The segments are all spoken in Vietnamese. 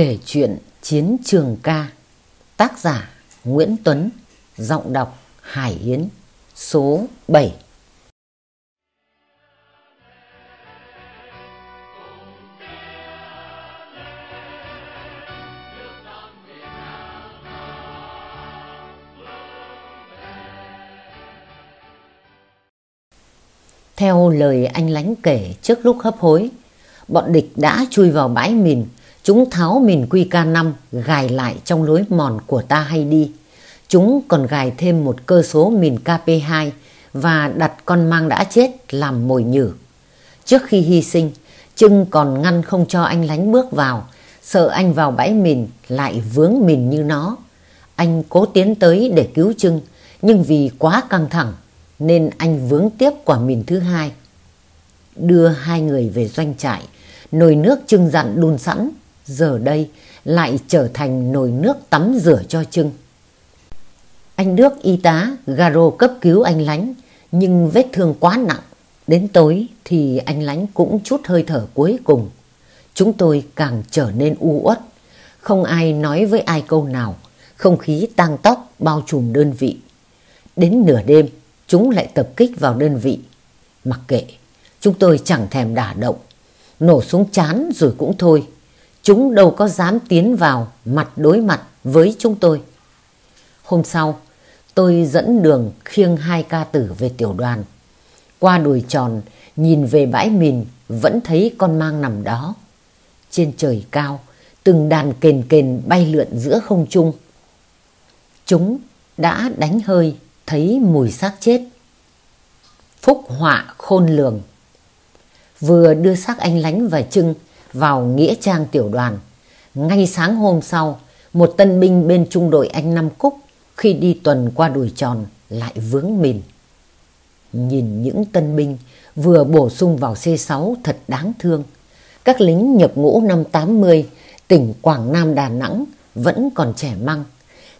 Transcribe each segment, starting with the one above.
Kể chuyện Chiến Trường Ca Tác giả Nguyễn Tuấn Giọng đọc Hải Yến Số 7 Theo lời anh lánh kể trước lúc hấp hối, bọn địch đã chui vào bãi mìn Chúng tháo mìn QK5 gài lại trong lối mòn của ta hay đi. Chúng còn gài thêm một cơ số mìn KP2 và đặt con mang đã chết làm mồi nhử. Trước khi hy sinh, Trưng còn ngăn không cho anh lánh bước vào, sợ anh vào bãi mìn lại vướng mìn như nó. Anh cố tiến tới để cứu Trưng, nhưng vì quá căng thẳng nên anh vướng tiếp quả mìn thứ hai. Đưa hai người về doanh trại, nồi nước Trưng dặn đun sẵn giờ đây lại trở thành nồi nước tắm rửa cho Trưng. Anh Đức y tá Garo cấp cứu anh Lánh nhưng vết thương quá nặng. Đến tối thì anh Lánh cũng chút hơi thở cuối cùng. Chúng tôi càng trở nên u uất. Không ai nói với ai câu nào. Không khí tang tóc bao trùm đơn vị. Đến nửa đêm chúng lại tập kích vào đơn vị. Mặc kệ, chúng tôi chẳng thèm đả động. Nổ súng chán rồi cũng thôi. Chúng đâu có dám tiến vào mặt đối mặt với chúng tôi. Hôm sau, tôi dẫn đường khiêng hai ca tử về tiểu đoàn. Qua đồi tròn, nhìn về bãi mìn vẫn thấy con mang nằm đó. Trên trời cao, từng đàn kền kền bay lượn giữa không trung. Chúng đã đánh hơi, thấy mùi xác chết. Phúc họa khôn lường. Vừa đưa xác anh lánh và trưng vào Nghĩa Trang tiểu đoàn. Ngay sáng hôm sau, một tân binh bên trung đội anh Năm Cúc khi đi tuần qua đồi tròn lại vướng mìn. Nhìn những tân binh vừa bổ sung vào C6 thật đáng thương. Các lính nhập ngũ năm 80, tỉnh Quảng Nam Đà Nẵng vẫn còn trẻ măng.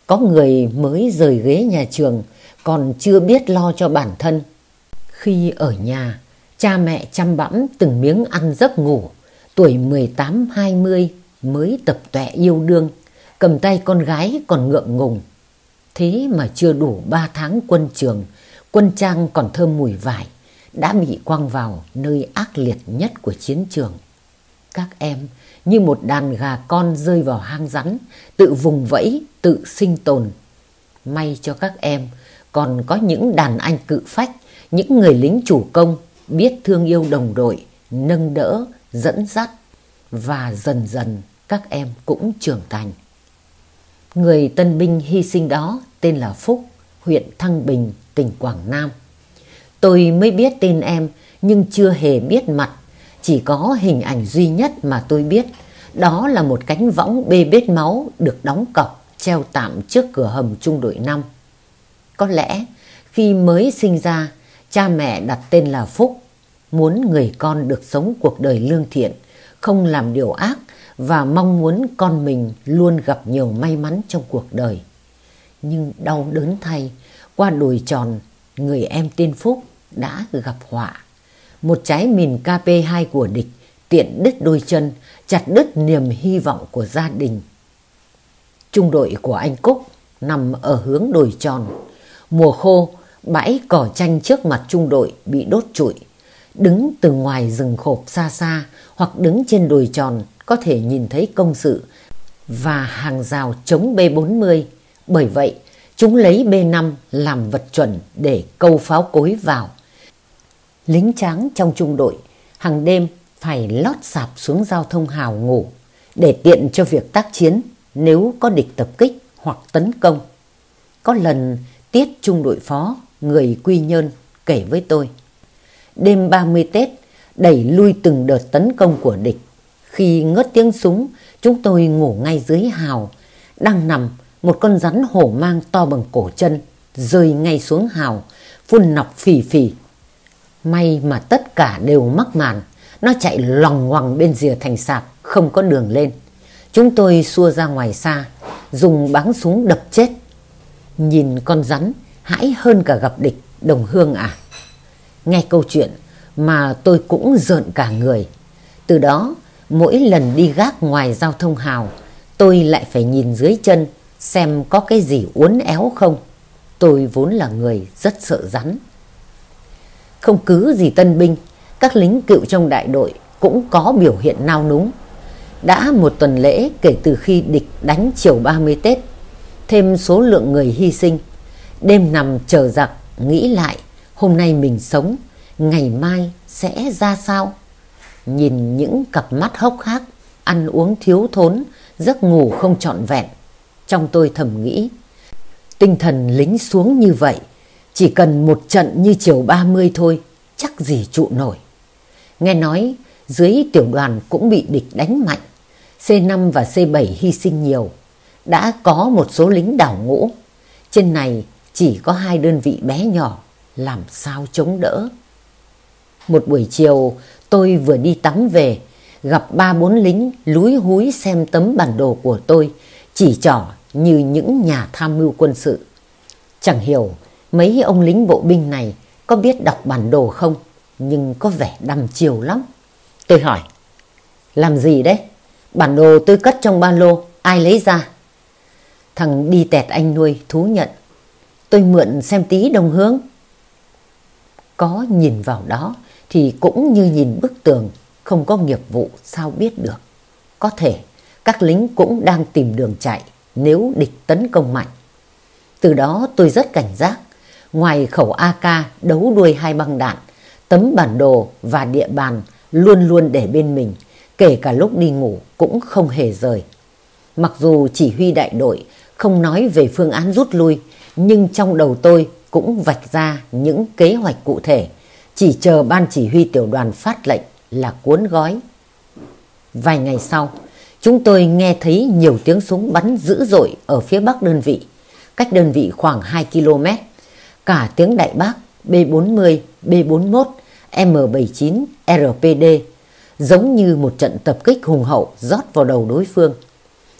Có người mới rời ghế nhà trường, còn chưa biết lo cho bản thân. Khi ở nhà, cha mẹ chăm bẵm từng miếng ăn giấc ngủ tuổi 18-20 mới tập tọe yêu đương, cầm tay con gái còn ngượng ngùng. Thế mà chưa đủ 3 tháng quân trường, quân trang còn thơm mùi vải, đã bị quăng vào nơi ác liệt nhất của chiến trường. Các em như một đàn gà con rơi vào hang rắn, tự vùng vẫy, tự sinh tồn. May cho các em còn có những đàn anh cự phách, những người lính chủ công biết thương yêu đồng đội, nâng đỡ, dẫn dắt và dần dần các em cũng trưởng thành. Người tân binh hy sinh đó tên là Phúc, huyện Thăng Bình, tỉnh Quảng Nam. Tôi mới biết tên em nhưng chưa hề biết mặt, chỉ có hình ảnh duy nhất mà tôi biết. Đó là một cánh võng bê bết máu được đóng cọc treo tạm trước cửa hầm trung đội 5. Có lẽ khi mới sinh ra, cha mẹ đặt tên là Phúc muốn người con được sống cuộc đời lương thiện, không làm điều ác và mong muốn con mình luôn gặp nhiều may mắn trong cuộc đời. Nhưng đau đớn thay, qua đồi tròn, người em tên Phúc đã gặp họa. Một trái mìn KP2 của địch tiện đứt đôi chân, chặt đứt niềm hy vọng của gia đình. Trung đội của anh Cúc nằm ở hướng đồi tròn. Mùa khô, bãi cỏ tranh trước mặt trung đội bị đốt trụi đứng từ ngoài rừng khộp xa xa hoặc đứng trên đồi tròn có thể nhìn thấy công sự và hàng rào chống B40. Bởi vậy, chúng lấy B5 làm vật chuẩn để câu pháo cối vào. Lính tráng trong trung đội hàng đêm phải lót sạp xuống giao thông hào ngủ để tiện cho việc tác chiến nếu có địch tập kích hoặc tấn công. Có lần Tiết trung đội phó, người Quy Nhơn kể với tôi đêm 30 Tết đẩy lui từng đợt tấn công của địch. Khi ngớt tiếng súng, chúng tôi ngủ ngay dưới hào. Đang nằm, một con rắn hổ mang to bằng cổ chân, rơi ngay xuống hào, phun nọc phì phì. May mà tất cả đều mắc màn, nó chạy lòng ngoằng bên rìa thành sạc, không có đường lên. Chúng tôi xua ra ngoài xa, dùng báng súng đập chết. Nhìn con rắn, hãi hơn cả gặp địch, đồng hương à. Nghe câu chuyện mà tôi cũng rợn cả người. Từ đó, mỗi lần đi gác ngoài giao thông hào, tôi lại phải nhìn dưới chân xem có cái gì uốn éo không. Tôi vốn là người rất sợ rắn. Không cứ gì tân binh, các lính cựu trong đại đội cũng có biểu hiện nao núng. Đã một tuần lễ kể từ khi địch đánh chiều 30 Tết, thêm số lượng người hy sinh. Đêm nằm chờ giặc, nghĩ lại, hôm nay mình sống, ngày mai sẽ ra sao? Nhìn những cặp mắt hốc hác, ăn uống thiếu thốn, giấc ngủ không trọn vẹn. Trong tôi thầm nghĩ, tinh thần lính xuống như vậy, chỉ cần một trận như chiều 30 thôi, chắc gì trụ nổi. Nghe nói dưới tiểu đoàn cũng bị địch đánh mạnh, C5 và C7 hy sinh nhiều. Đã có một số lính đảo ngũ, trên này chỉ có hai đơn vị bé nhỏ, làm sao chống đỡ. Một buổi chiều tôi vừa đi tắm về, gặp ba bốn lính lúi húi xem tấm bản đồ của tôi, chỉ trỏ như những nhà tham mưu quân sự. Chẳng hiểu mấy ông lính bộ binh này có biết đọc bản đồ không, nhưng có vẻ đăm chiều lắm. Tôi hỏi, làm gì đấy? Bản đồ tôi cất trong ba lô, ai lấy ra? Thằng đi tẹt anh nuôi thú nhận. Tôi mượn xem tí đồng hướng. Có nhìn vào đó thì cũng như nhìn bức tường, không có nghiệp vụ sao biết được. Có thể các lính cũng đang tìm đường chạy nếu địch tấn công mạnh. Từ đó tôi rất cảnh giác. Ngoài khẩu AK đấu đuôi hai băng đạn, tấm bản đồ và địa bàn luôn luôn để bên mình, kể cả lúc đi ngủ cũng không hề rời. Mặc dù chỉ huy đại đội không nói về phương án rút lui, nhưng trong đầu tôi cũng vạch ra những kế hoạch cụ thể, chỉ chờ ban chỉ huy tiểu đoàn phát lệnh là cuốn gói. Vài ngày sau, chúng tôi nghe thấy nhiều tiếng súng bắn dữ dội ở phía bắc đơn vị, cách đơn vị khoảng 2 km. Cả tiếng đại bác B40, B41, M79, RPD giống như một trận tập kích hùng hậu rót vào đầu đối phương.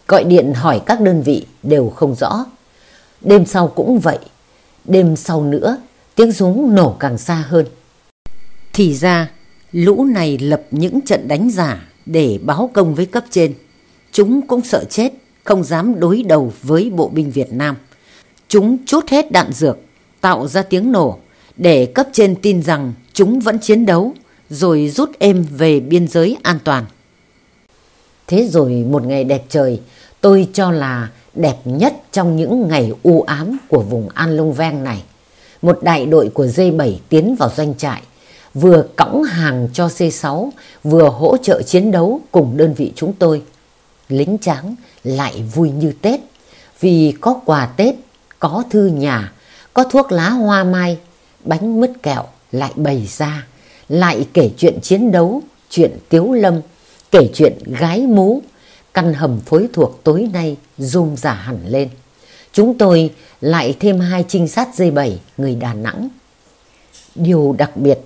Gọi điện hỏi các đơn vị đều không rõ. Đêm sau cũng vậy, đêm sau nữa tiếng súng nổ càng xa hơn. Thì ra lũ này lập những trận đánh giả để báo công với cấp trên. Chúng cũng sợ chết, không dám đối đầu với bộ binh Việt Nam. Chúng chốt hết đạn dược, tạo ra tiếng nổ để cấp trên tin rằng chúng vẫn chiến đấu rồi rút êm về biên giới an toàn. Thế rồi một ngày đẹp trời tôi cho là đẹp nhất trong những ngày u ám của vùng An Long Veng này. Một đại đội của D7 tiến vào doanh trại, vừa cõng hàng cho C6, vừa hỗ trợ chiến đấu cùng đơn vị chúng tôi. Lính tráng lại vui như Tết, vì có quà Tết, có thư nhà, có thuốc lá hoa mai, bánh mứt kẹo lại bày ra, lại kể chuyện chiến đấu, chuyện tiếu lâm, kể chuyện gái mú, căn hầm phối thuộc tối nay rung giả hẳn lên. Chúng tôi lại thêm hai trinh sát D7 người Đà Nẵng. Điều đặc biệt,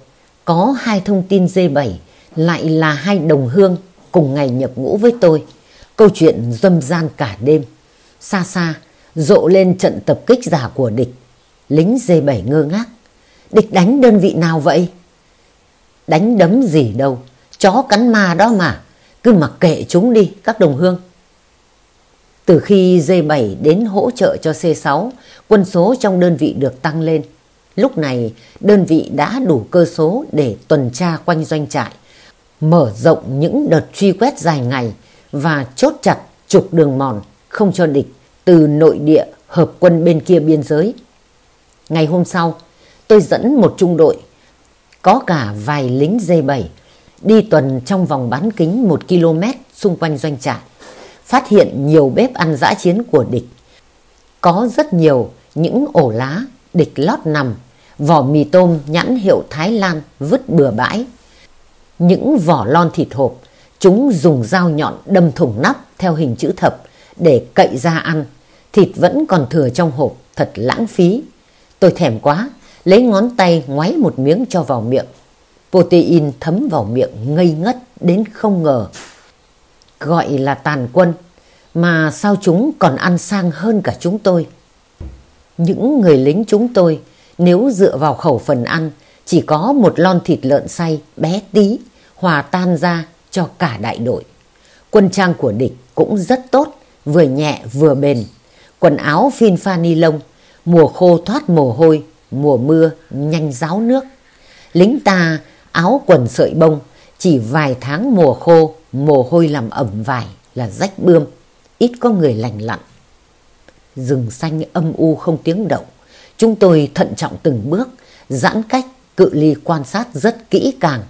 có hai thông tin D7 lại là hai đồng hương cùng ngày nhập ngũ với tôi. Câu chuyện dâm gian cả đêm. Xa xa, rộ lên trận tập kích giả của địch. Lính D7 ngơ ngác. Địch đánh đơn vị nào vậy? Đánh đấm gì đâu, chó cắn ma đó mà, cứ mặc kệ chúng đi các đồng hương. Từ khi D7 đến hỗ trợ cho C6, quân số trong đơn vị được tăng lên. Lúc này, đơn vị đã đủ cơ số để tuần tra quanh doanh trại, mở rộng những đợt truy quét dài ngày và chốt chặt trục đường mòn không cho địch từ nội địa hợp quân bên kia biên giới. Ngày hôm sau, tôi dẫn một trung đội, có cả vài lính D7, đi tuần trong vòng bán kính 1 km xung quanh doanh trại, phát hiện nhiều bếp ăn giã chiến của địch. Có rất nhiều những ổ lá địch lót nằm, vỏ mì tôm nhãn hiệu Thái Lan vứt bừa bãi. Những vỏ lon thịt hộp, chúng dùng dao nhọn đâm thủng nắp theo hình chữ thập để cậy ra ăn. Thịt vẫn còn thừa trong hộp, thật lãng phí. Tôi thèm quá, lấy ngón tay ngoáy một miếng cho vào miệng. Protein thấm vào miệng ngây ngất đến không ngờ. Gọi là tàn quân, mà sao chúng còn ăn sang hơn cả chúng tôi. Những người lính chúng tôi nếu dựa vào khẩu phần ăn chỉ có một lon thịt lợn xay bé tí hòa tan ra cho cả đại đội. Quân trang của địch cũng rất tốt, vừa nhẹ vừa bền. Quần áo phin pha ni lông, mùa khô thoát mồ hôi, mùa mưa nhanh ráo nước. Lính ta áo quần sợi bông, chỉ vài tháng mùa khô, mồ hôi làm ẩm vải là rách bươm, ít có người lành lặn. Rừng xanh âm u không tiếng động, chúng tôi thận trọng từng bước, giãn cách, cự ly quan sát rất kỹ càng.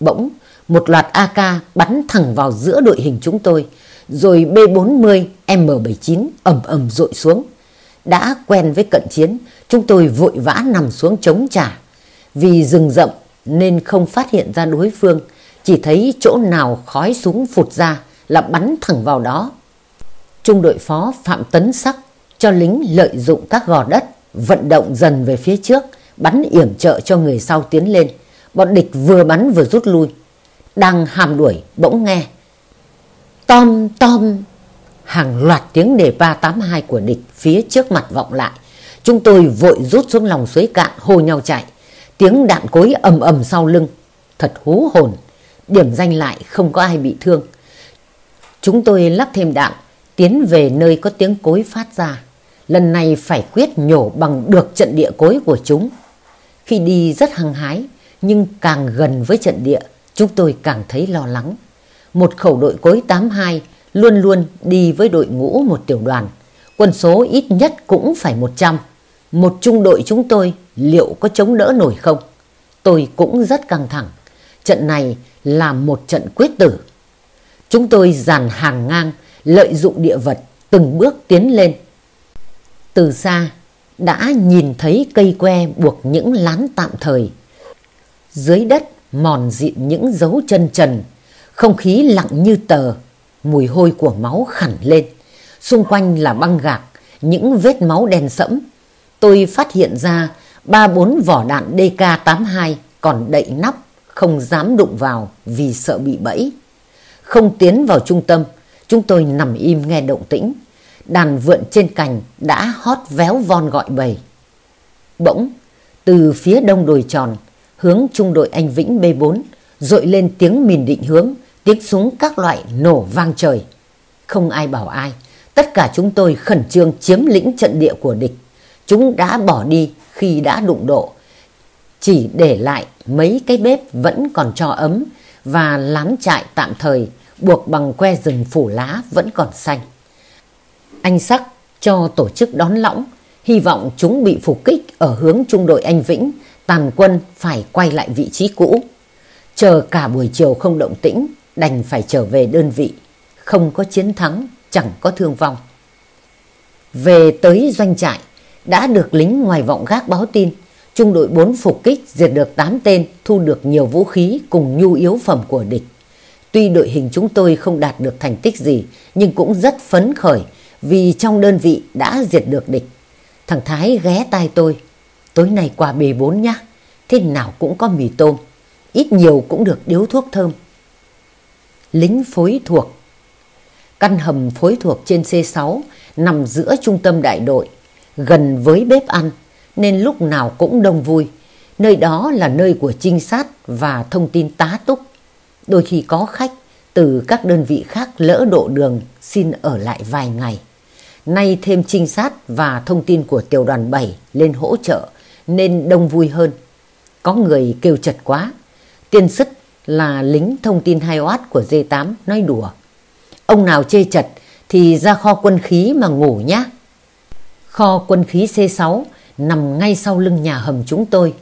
Bỗng, một loạt AK bắn thẳng vào giữa đội hình chúng tôi, rồi B-40 M79 ầm ầm dội xuống. Đã quen với cận chiến, chúng tôi vội vã nằm xuống chống trả. Vì rừng rậm nên không phát hiện ra đối phương, chỉ thấy chỗ nào khói súng phụt ra là bắn thẳng vào đó. Trung đội phó Phạm Tấn Sắc cho lính lợi dụng các gò đất, vận động dần về phía trước, bắn yểm trợ cho người sau tiến lên. Bọn địch vừa bắn vừa rút lui. Đang hàm đuổi bỗng nghe. Tom, tom, hàng loạt tiếng đề 382 của địch phía trước mặt vọng lại. Chúng tôi vội rút xuống lòng suối cạn hô nhau chạy. Tiếng đạn cối ầm ầm sau lưng. Thật hú hồn. Điểm danh lại không có ai bị thương. Chúng tôi lắp thêm đạn, tiến về nơi có tiếng cối phát ra. Lần này phải quyết nhổ bằng được trận địa cối của chúng. Khi đi rất hăng hái, nhưng càng gần với trận địa, chúng tôi càng thấy lo lắng. Một khẩu đội cối 82 luôn luôn đi với đội ngũ một tiểu đoàn. Quân số ít nhất cũng phải 100. Một trung đội chúng tôi liệu có chống đỡ nổi không? Tôi cũng rất căng thẳng. Trận này là một trận quyết tử. Chúng tôi dàn hàng ngang, lợi dụng địa vật, từng bước tiến lên. Từ xa, đã nhìn thấy cây que buộc những lán tạm thời. Dưới đất mòn dịn những dấu chân trần, không khí lặng như tờ, mùi hôi của máu khẳn lên. Xung quanh là băng gạc, những vết máu đen sẫm. Tôi phát hiện ra ba bốn vỏ đạn DK82 còn đậy nắp, không dám đụng vào vì sợ bị bẫy. Không tiến vào trung tâm, chúng tôi nằm im nghe động tĩnh. Đàn vượn trên cành đã hót véo von gọi bầy. Bỗng, từ phía đông đồi tròn, hướng trung đội anh Vĩnh B4, dội lên tiếng mìn định hướng, tiếng súng các loại nổ vang trời. Không ai bảo ai, tất cả chúng tôi khẩn trương chiếm lĩnh trận địa của địch. Chúng đã bỏ đi khi đã đụng độ, chỉ để lại mấy cái bếp vẫn còn cho ấm và lán trại tạm thời buộc bằng que rừng phủ lá vẫn còn xanh. Anh Sắc cho tổ chức đón lõng, hy vọng chúng bị phục kích ở hướng trung đội anh Vĩnh, tàn quân phải quay lại vị trí cũ. Chờ cả buổi chiều không động tĩnh, đành phải trở về đơn vị. Không có chiến thắng, chẳng có thương vong. Về tới doanh trại, đã được lính ngoài vọng gác báo tin. Trung đội 4 phục kích diệt được 8 tên, thu được nhiều vũ khí cùng nhu yếu phẩm của địch. Tuy đội hình chúng tôi không đạt được thành tích gì, nhưng cũng rất phấn khởi vì trong đơn vị đã diệt được địch. Thằng Thái ghé tai tôi, tối nay qua B4 nhá, thế nào cũng có mì tôm, ít nhiều cũng được điếu thuốc thơm. Lính phối thuộc Căn hầm phối thuộc trên C6 nằm giữa trung tâm đại đội, gần với bếp ăn, nên lúc nào cũng đông vui. Nơi đó là nơi của trinh sát và thông tin tá túc. Đôi khi có khách từ các đơn vị khác lỡ độ đường xin ở lại vài ngày. Nay thêm trinh sát và thông tin của tiểu đoàn 7 lên hỗ trợ nên đông vui hơn. Có người kêu chật quá. Tiên sức là lính thông tin 2 của D8 nói đùa. Ông nào chê chật thì ra kho quân khí mà ngủ nhá. Kho quân khí C6 nằm ngay sau lưng nhà hầm chúng tôi.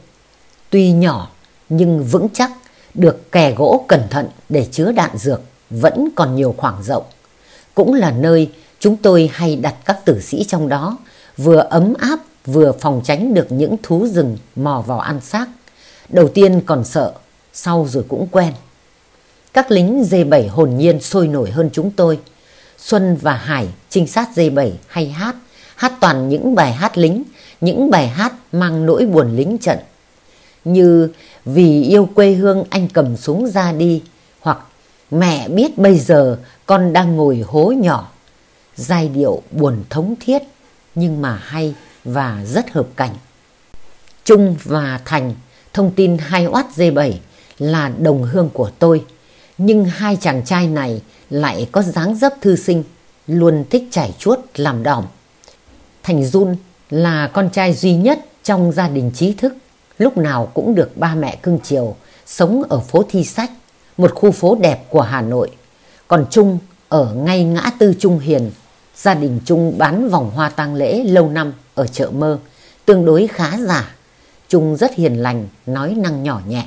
Tuy nhỏ nhưng vững chắc, được kè gỗ cẩn thận để chứa đạn dược, vẫn còn nhiều khoảng rộng. Cũng là nơi chúng tôi hay đặt các tử sĩ trong đó, vừa ấm áp vừa phòng tránh được những thú rừng mò vào ăn xác. Đầu tiên còn sợ, sau rồi cũng quen. Các lính D7 hồn nhiên sôi nổi hơn chúng tôi. Xuân và Hải, trinh sát D7 hay hát, hát toàn những bài hát lính, những bài hát mang nỗi buồn lính trận. Như Vì yêu quê hương anh cầm súng ra đi, hoặc Mẹ biết bây giờ con đang ngồi hố nhỏ. Giai điệu buồn thống thiết, nhưng mà hay và rất hợp cảnh. Trung và Thành, thông tin 2 oát D7 là đồng hương của tôi, nhưng hai chàng trai này lại có dáng dấp thư sinh. luôn thích chảy chuốt làm đỏng. Thành Dun là con trai duy nhất trong gia đình trí thức, lúc nào cũng được ba mẹ cưng chiều, sống ở phố Thi Sách, một khu phố đẹp của Hà Nội. Còn Trung ở ngay ngã tư Trung Hiền, gia đình Trung bán vòng hoa tang lễ lâu năm ở chợ mơ, tương đối khá giả. Trung rất hiền lành, nói năng nhỏ nhẹ,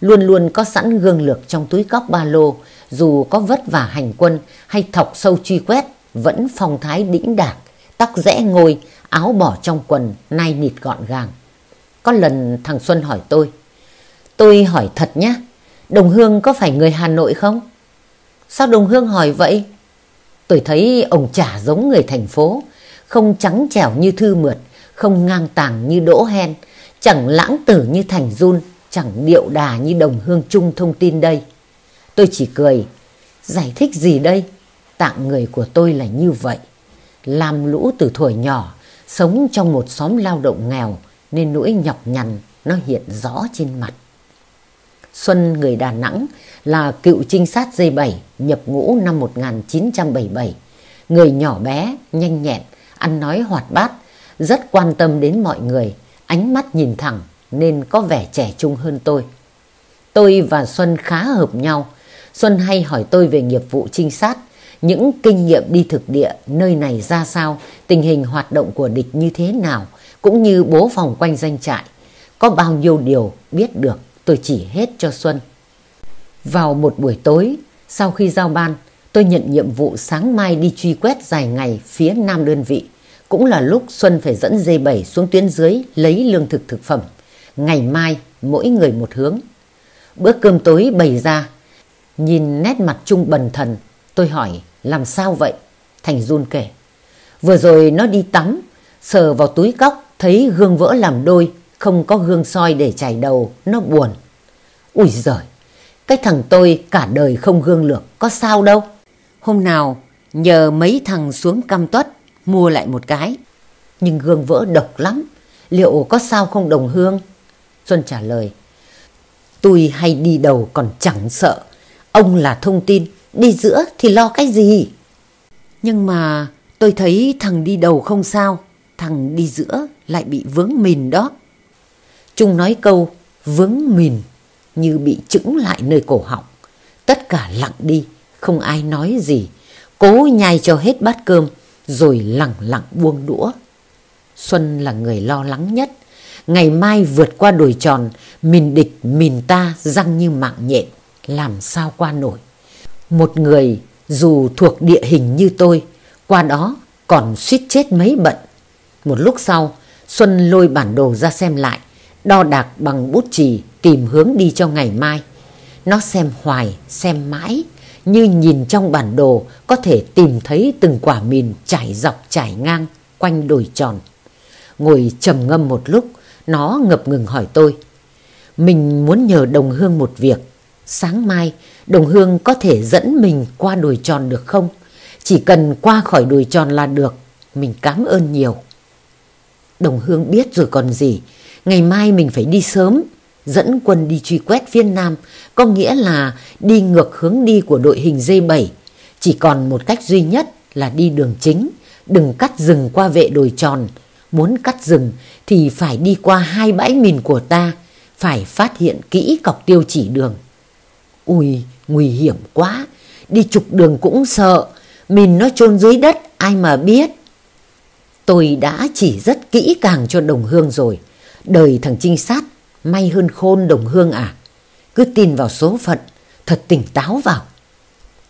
luôn luôn có sẵn gương lược trong túi cóc ba lô, dù có vất vả hành quân hay thọc sâu truy quét, vẫn phong thái đĩnh đạc, tóc rẽ ngôi, áo bỏ trong quần, nay nịt gọn gàng. Có lần thằng Xuân hỏi tôi, tôi hỏi thật nhé, Đồng Hương có phải người Hà Nội không? Sao Đồng Hương hỏi vậy? Tôi thấy ông chả giống người thành phố, không trắng trẻo như Thư Mượt, không ngang tàng như Đỗ Hen, chẳng lãng tử như Thành Jun chẳng điệu đà như Đồng Hương Trung thông tin đây. Tôi chỉ cười, giải thích gì đây? Tạng người của tôi là như vậy. Làm lũ từ tuổi nhỏ, sống trong một xóm lao động nghèo nên nỗi nhọc nhằn nó hiện rõ trên mặt. Xuân người Đà Nẵng là cựu trinh sát D7 nhập ngũ năm 1977. Người nhỏ bé, nhanh nhẹn, ăn nói hoạt bát, rất quan tâm đến mọi người, ánh mắt nhìn thẳng nên có vẻ trẻ trung hơn tôi. Tôi và Xuân khá hợp nhau. Xuân hay hỏi tôi về nghiệp vụ trinh sát, những kinh nghiệm đi thực địa nơi này ra sao, tình hình hoạt động của địch như thế nào, cũng như bố phòng quanh danh trại. Có bao nhiêu điều biết được tôi chỉ hết cho Xuân. Vào một buổi tối, sau khi giao ban, tôi nhận nhiệm vụ sáng mai đi truy quét dài ngày phía nam đơn vị. Cũng là lúc Xuân phải dẫn dây 7 xuống tuyến dưới lấy lương thực thực phẩm. Ngày mai, mỗi người một hướng. Bữa cơm tối bày ra. Nhìn nét mặt Trung bần thần, tôi hỏi làm sao vậy? Thành run kể. Vừa rồi nó đi tắm, sờ vào túi cóc, thấy gương vỡ làm đôi, không có gương soi để chải đầu, nó buồn. Ui giời, cái thằng tôi cả đời không gương lược, có sao đâu. Hôm nào nhờ mấy thằng xuống cam tuất mua lại một cái. Nhưng gương vỡ độc lắm, liệu có sao không đồng hương? Xuân trả lời, tôi hay đi đầu còn chẳng sợ. Ông là thông tin, đi giữa thì lo cái gì? Nhưng mà tôi thấy thằng đi đầu không sao, thằng đi giữa lại bị vướng mìn đó. Trung nói câu vướng mìn như bị chững lại nơi cổ họng. Tất cả lặng đi, không ai nói gì. Cố nhai cho hết bát cơm, rồi lặng lặng buông đũa. Xuân là người lo lắng nhất. Ngày mai vượt qua đồi tròn, mìn địch, mìn ta răng như mạng nhện. Làm sao qua nổi. Một người dù thuộc địa hình như tôi, qua đó còn suýt chết mấy bận. Một lúc sau, Xuân lôi bản đồ ra xem lại đo đạc bằng bút chì tìm hướng đi cho ngày mai. Nó xem hoài, xem mãi, như nhìn trong bản đồ có thể tìm thấy từng quả mìn trải dọc trải ngang quanh đồi tròn. Ngồi trầm ngâm một lúc, nó ngập ngừng hỏi tôi. Mình muốn nhờ Đồng Hương một việc. Sáng mai, Đồng Hương có thể dẫn mình qua đồi tròn được không? Chỉ cần qua khỏi đồi tròn là được. Mình cảm ơn nhiều. Đồng Hương biết rồi còn gì. Ngày mai mình phải đi sớm, dẫn quân đi truy quét Việt Nam, có nghĩa là đi ngược hướng đi của đội hình D7. Chỉ còn một cách duy nhất là đi đường chính, đừng cắt rừng qua vệ đồi tròn. Muốn cắt rừng thì phải đi qua hai bãi mìn của ta, phải phát hiện kỹ cọc tiêu chỉ đường. Ui, nguy hiểm quá, đi trục đường cũng sợ, mìn nó chôn dưới đất, ai mà biết. Tôi đã chỉ rất kỹ càng cho đồng hương rồi. Đời thằng trinh sát may hơn khôn đồng hương à. Cứ tin vào số phận, thật tỉnh táo vào.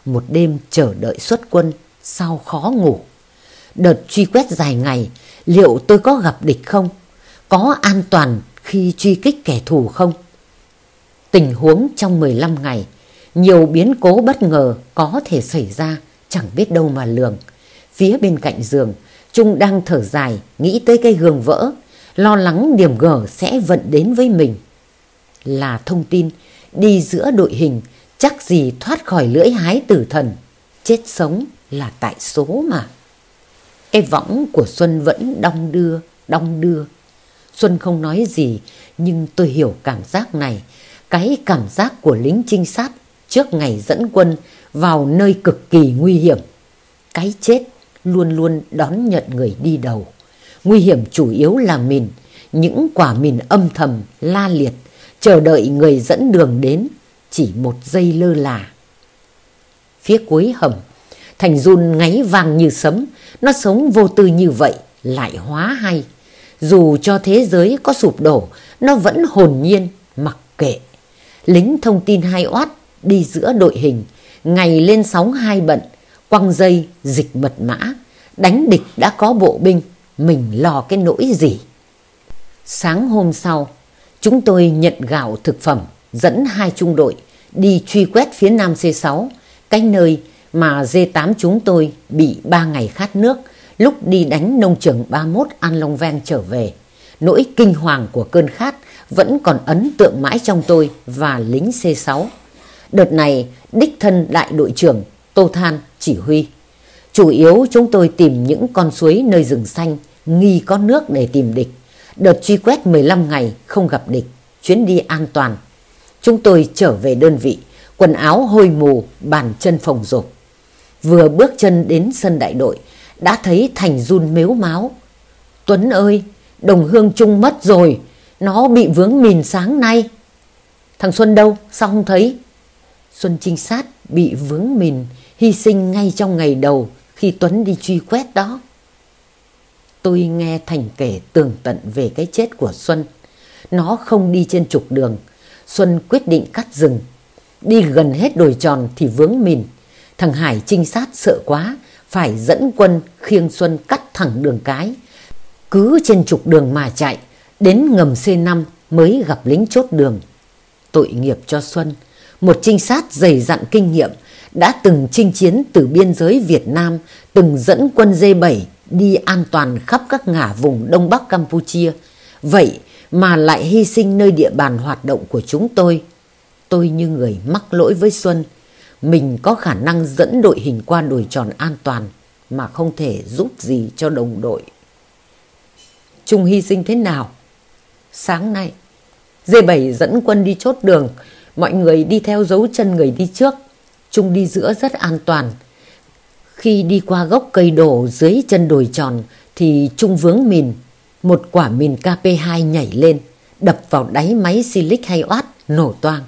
Một đêm chờ đợi xuất quân, sao khó ngủ. Đợt truy quét dài ngày, liệu tôi có gặp địch không? Có an toàn khi truy kích kẻ thù không? Tình huống trong 15 ngày, nhiều biến cố bất ngờ có thể xảy ra, chẳng biết đâu mà lường. Phía bên cạnh giường, Trung đang thở dài, nghĩ tới cây gương vỡ, lo lắng điểm gở sẽ vận đến với mình. Là thông tin, đi giữa đội hình, chắc gì thoát khỏi lưỡi hái tử thần. Chết sống là tại số mà. Cái võng của Xuân vẫn đong đưa, đong đưa. Xuân không nói gì, nhưng tôi hiểu cảm giác này. Cái cảm giác của lính trinh sát trước ngày dẫn quân vào nơi cực kỳ nguy hiểm. cái chết luôn luôn đón nhận người đi đầu. Nguy hiểm chủ yếu là mìn, những quả mìn âm thầm, la liệt, chờ đợi người dẫn đường đến, chỉ một giây lơ là. Phía cuối hầm, Thành run ngáy vàng như sấm, nó sống vô tư như vậy, lại hóa hay. Dù cho thế giới có sụp đổ, nó vẫn hồn nhiên, mặc kệ. Lính thông tin hai oát đi giữa đội hình, ngày lên sóng hai bận, quăng dây, dịch mật mã, đánh địch đã có bộ binh, mình lo cái nỗi gì. Sáng hôm sau, chúng tôi nhận gạo thực phẩm, dẫn hai trung đội đi truy quét phía nam C6, cái nơi mà D8 chúng tôi bị ba ngày khát nước lúc đi đánh nông trường 31 An Long Ven trở về. Nỗi kinh hoàng của cơn khát vẫn còn ấn tượng mãi trong tôi và lính C6. Đợt này, đích thân đại đội trưởng Tô Than chỉ huy. Chủ yếu chúng tôi tìm những con suối nơi rừng xanh, nghi có nước để tìm địch. Đợt truy quét 15 ngày không gặp địch, chuyến đi an toàn. Chúng tôi trở về đơn vị, quần áo hôi mù, bàn chân phồng rộp. Vừa bước chân đến sân đại đội, đã thấy Thành run mếu máu. Tuấn ơi, đồng hương chung mất rồi, nó bị vướng mìn sáng nay. Thằng Xuân đâu, sao không thấy? Xuân trinh sát bị vướng mìn, hy sinh ngay trong ngày đầu khi Tuấn đi truy quét đó. Tôi nghe Thành kể tường tận về cái chết của Xuân. Nó không đi trên trục đường. Xuân quyết định cắt rừng. Đi gần hết đồi tròn thì vướng mìn. Thằng Hải trinh sát sợ quá, phải dẫn quân khiêng Xuân cắt thẳng đường cái. Cứ trên trục đường mà chạy, đến ngầm C5 mới gặp lính chốt đường. Tội nghiệp cho Xuân, một trinh sát dày dặn kinh nghiệm, đã từng chinh chiến từ biên giới Việt Nam, từng dẫn quân D7 đi an toàn khắp các ngả vùng Đông Bắc Campuchia. Vậy mà lại hy sinh nơi địa bàn hoạt động của chúng tôi. Tôi như người mắc lỗi với Xuân, mình có khả năng dẫn đội hình qua đồi tròn an toàn mà không thể giúp gì cho đồng đội. Trung hy sinh thế nào? Sáng nay, D7 dẫn quân đi chốt đường, mọi người đi theo dấu chân người đi trước. Trung đi giữa rất an toàn. Khi đi qua gốc cây đổ dưới chân đồi tròn thì Trung vướng mìn. Một quả mìn KP2 nhảy lên, đập vào đáy máy silic hay oát, nổ toang.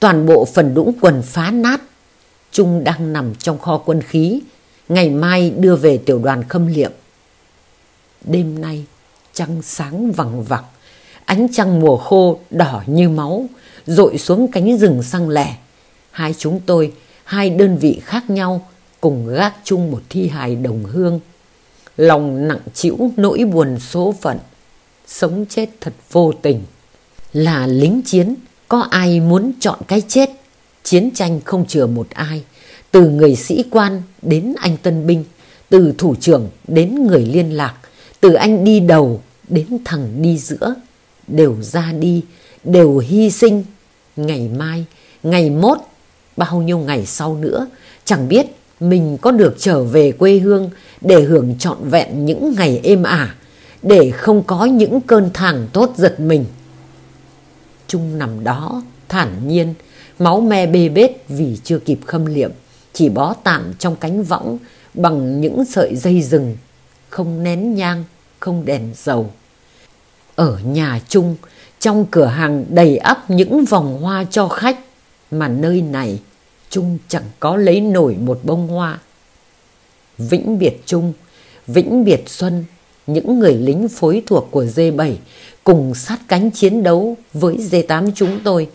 Toàn bộ phần đũng quần phá nát Trung đang nằm trong kho quân khí, ngày mai đưa về tiểu đoàn khâm liệm. Đêm nay, trăng sáng vằng vặc, ánh trăng mùa khô đỏ như máu, rội xuống cánh rừng xăng lẻ. Hai chúng tôi, hai đơn vị khác nhau, cùng gác chung một thi hài đồng hương. Lòng nặng chịu nỗi buồn số phận, sống chết thật vô tình. Là lính chiến, có ai muốn chọn cái chết Chiến tranh không chừa một ai, từ người sĩ quan đến anh tân binh, từ thủ trưởng đến người liên lạc, từ anh đi đầu đến thằng đi giữa, đều ra đi, đều hy sinh. Ngày mai, ngày mốt, bao nhiêu ngày sau nữa, chẳng biết mình có được trở về quê hương để hưởng trọn vẹn những ngày êm ả, để không có những cơn thẳng tốt giật mình. Trung nằm đó, thản nhiên, máu me bê bết vì chưa kịp khâm liệm, chỉ bó tạm trong cánh võng bằng những sợi dây rừng, không nén nhang, không đèn dầu. Ở nhà chung, trong cửa hàng đầy ắp những vòng hoa cho khách, mà nơi này Trung chẳng có lấy nổi một bông hoa. Vĩnh biệt Trung, Vĩnh biệt Xuân, những người lính phối thuộc của D7 cùng sát cánh chiến đấu với D8 chúng tôi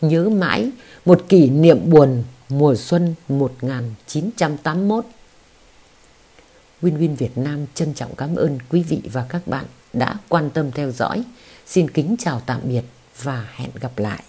nhớ mãi một kỷ niệm buồn mùa xuân 1981. Win Win Việt Nam trân trọng cảm ơn quý vị và các bạn đã quan tâm theo dõi. Xin kính chào tạm biệt và hẹn gặp lại.